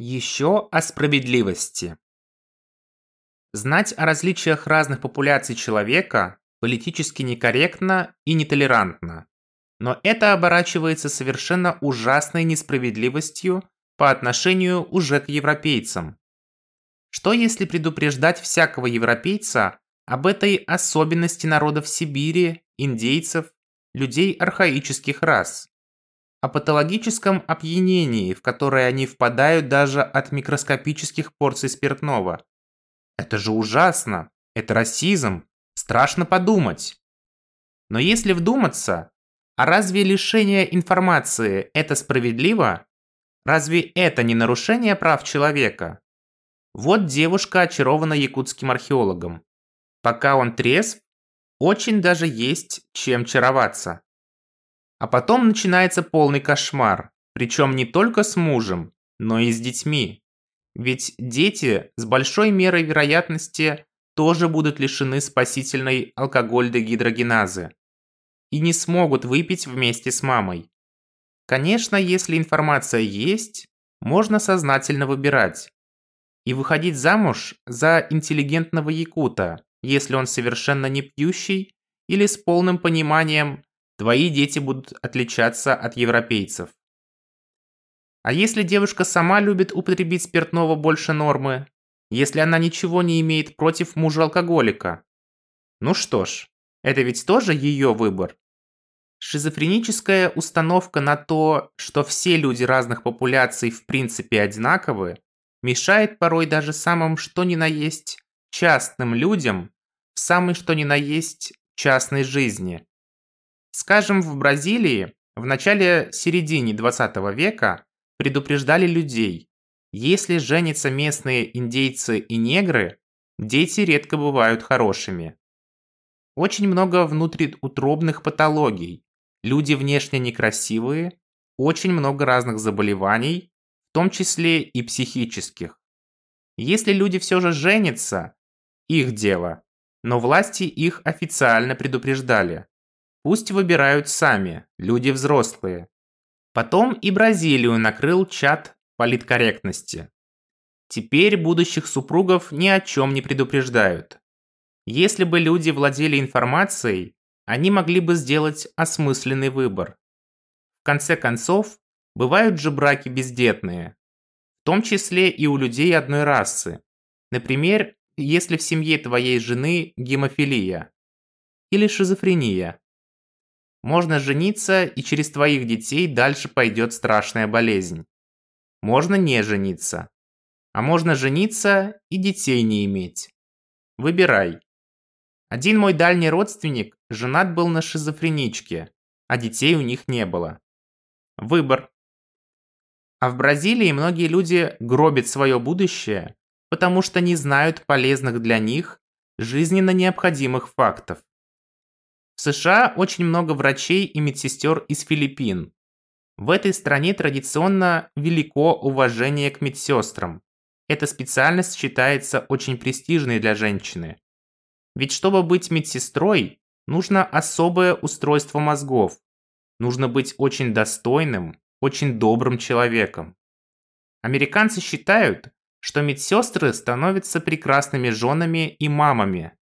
Еще о справедливости. Знать о различиях разных популяций человека политически некорректно и нетолерантно. Но это оборачивается совершенно ужасной несправедливостью по отношению уже к европейцам. Что если предупреждать всякого европейца об этой особенности народов Сибири, индейцев, людей архаических рас? О патологическом опьянении, в которое они впадают даже от микроскопических порций спиртного. Это же ужасно, это расизм, страшно подумать. Но если вдуматься, а разве лишение информации это справедливо? Разве это не нарушение прав человека? Вот девушка очарована якутским археологом. Пока он трезв, очень даже есть чем чароваться. А потом начинается полный кошмар, причем не только с мужем, но и с детьми. Ведь дети с большой мерой вероятности тоже будут лишены спасительной алкоголь-дегидрогеназы и не смогут выпить вместе с мамой. Конечно, если информация есть, можно сознательно выбирать и выходить замуж за интеллигентного якута, если он совершенно не пьющий или с полным пониманием твои дети будут отличаться от европейцев. А если девушка сама любит употребить спиртного больше нормы? Если она ничего не имеет против мужа-алкоголика? Ну что ж, это ведь тоже ее выбор. Шизофреническая установка на то, что все люди разных популяций в принципе одинаковы, мешает порой даже самым что ни на есть частным людям в самой что ни на есть частной жизни. Скажем, в Бразилии в начале-середине 20 века предупреждали людей, если женятся местные индейцы и негры, дети редко бывают хорошими. Очень много внутриутробных патологий, люди внешне некрасивые, очень много разных заболеваний, в том числе и психических. Если люди все же женятся, их дело, но власти их официально предупреждали. Пусть выбирают сами, люди взрослые. Потом и Бразилию накрыл чат политкорректности. Теперь будущих супругов ни о чем не предупреждают. Если бы люди владели информацией, они могли бы сделать осмысленный выбор. В конце концов, бывают же браки бездетные, в том числе и у людей одной расы. Например, если в семье твоей жены гемофилия или шизофрения. Можно жениться, и через твоих детей дальше пойдет страшная болезнь. Можно не жениться. А можно жениться и детей не иметь. Выбирай. Один мой дальний родственник женат был на шизофреничке, а детей у них не было. Выбор. А в Бразилии многие люди гробят свое будущее, потому что не знают полезных для них жизненно необходимых фактов. В США очень много врачей и медсестер из Филиппин. В этой стране традиционно велико уважение к медсестрам. Эта специальность считается очень престижной для женщины. Ведь чтобы быть медсестрой, нужно особое устройство мозгов. Нужно быть очень достойным, очень добрым человеком. Американцы считают, что медсестры становятся прекрасными женами и мамами,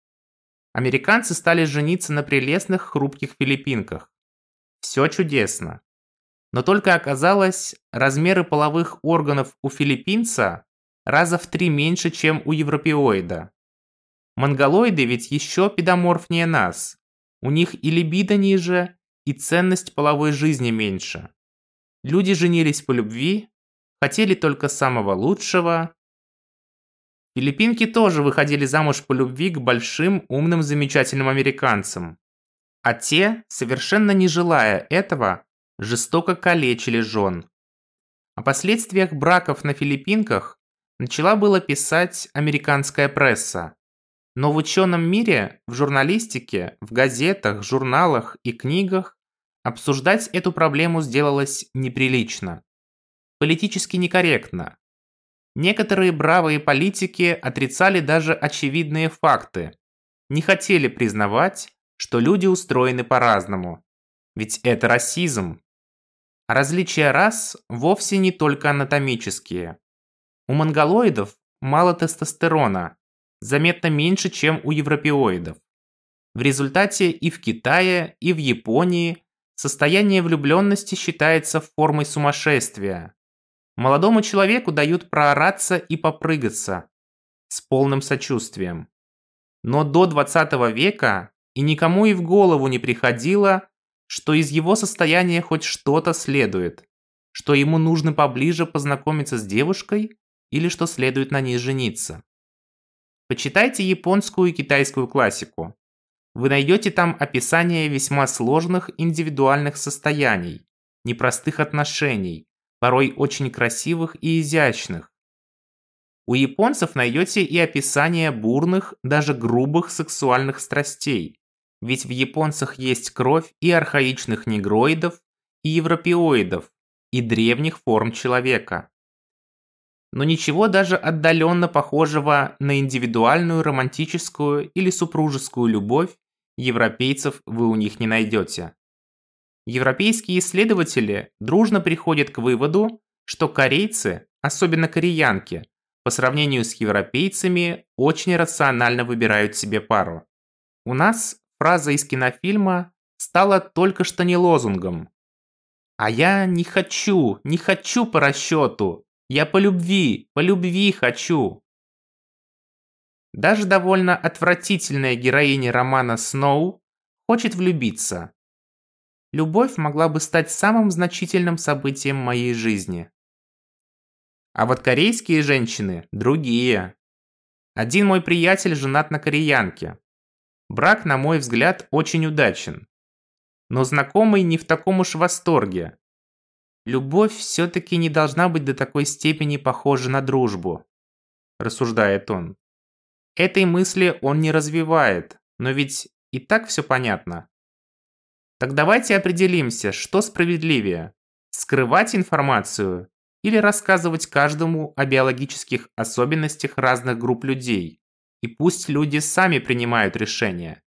Американцы стали жениться на прелестных хрупких филиппинках. Все чудесно. Но только оказалось, размеры половых органов у филиппинца раза в три меньше, чем у европеоида. Монголоиды ведь еще педоморфнее нас. У них и либидо ниже, и ценность половой жизни меньше. Люди женились по любви, хотели только самого лучшего, Филиппинки тоже выходили замуж по любви к большим, умным, замечательным американцам. А те, совершенно не желая этого, жестоко калечили жен. О последствиях браков на Филиппинках начала было писать американская пресса. Но в ученом мире, в журналистике, в газетах, журналах и книгах обсуждать эту проблему сделалось неприлично. Политически некорректно, Некоторые бравые политики отрицали даже очевидные факты, не хотели признавать, что люди устроены по-разному. Ведь это расизм. Различия рас вовсе не только анатомические. У монголоидов мало тестостерона, заметно меньше, чем у европеоидов. В результате и в Китае, и в Японии состояние влюбленности считается формой сумасшествия. Молодому человеку дают проораться и попрыгаться с полным сочувствием. Но до 20 века и никому и в голову не приходило, что из его состояния хоть что-то следует, что ему нужно поближе познакомиться с девушкой или что следует на ней жениться. Почитайте японскую и китайскую классику. Вы найдете там описание весьма сложных индивидуальных состояний, непростых отношений, порой очень красивых и изящных. У японцев найдете и описание бурных, даже грубых сексуальных страстей, ведь в японцах есть кровь и архаичных негроидов, и европеоидов, и древних форм человека. Но ничего даже отдаленно похожего на индивидуальную романтическую или супружескую любовь европейцев вы у них не найдете. Европейские исследователи дружно приходят к выводу, что корейцы, особенно кореянки, по сравнению с европейцами, очень рационально выбирают себе пару. У нас фраза из кинофильма стала только что не лозунгом. А я не хочу, не хочу по расчету. Я по любви, по любви хочу. Даже довольно отвратительная героиня романа Сноу хочет влюбиться. Любовь могла бы стать самым значительным событием моей жизни. А вот корейские женщины другие. Один мой приятель женат на кореянке. Брак, на мой взгляд, очень удачен. Но знакомый не в таком уж восторге. Любовь все-таки не должна быть до такой степени похожа на дружбу, рассуждает он. Этой мысли он не развивает, но ведь и так все понятно. Так давайте определимся, что справедливее – скрывать информацию или рассказывать каждому о биологических особенностях разных групп людей, и пусть люди сами принимают решения.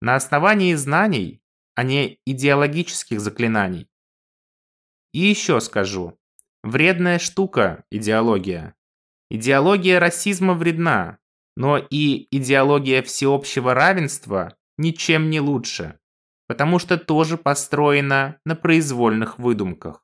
На основании знаний, а не идеологических заклинаний. И еще скажу. Вредная штука – идеология. Идеология расизма вредна, но и идеология всеобщего равенства ничем не лучше, потому что тоже построена на произвольных выдумках.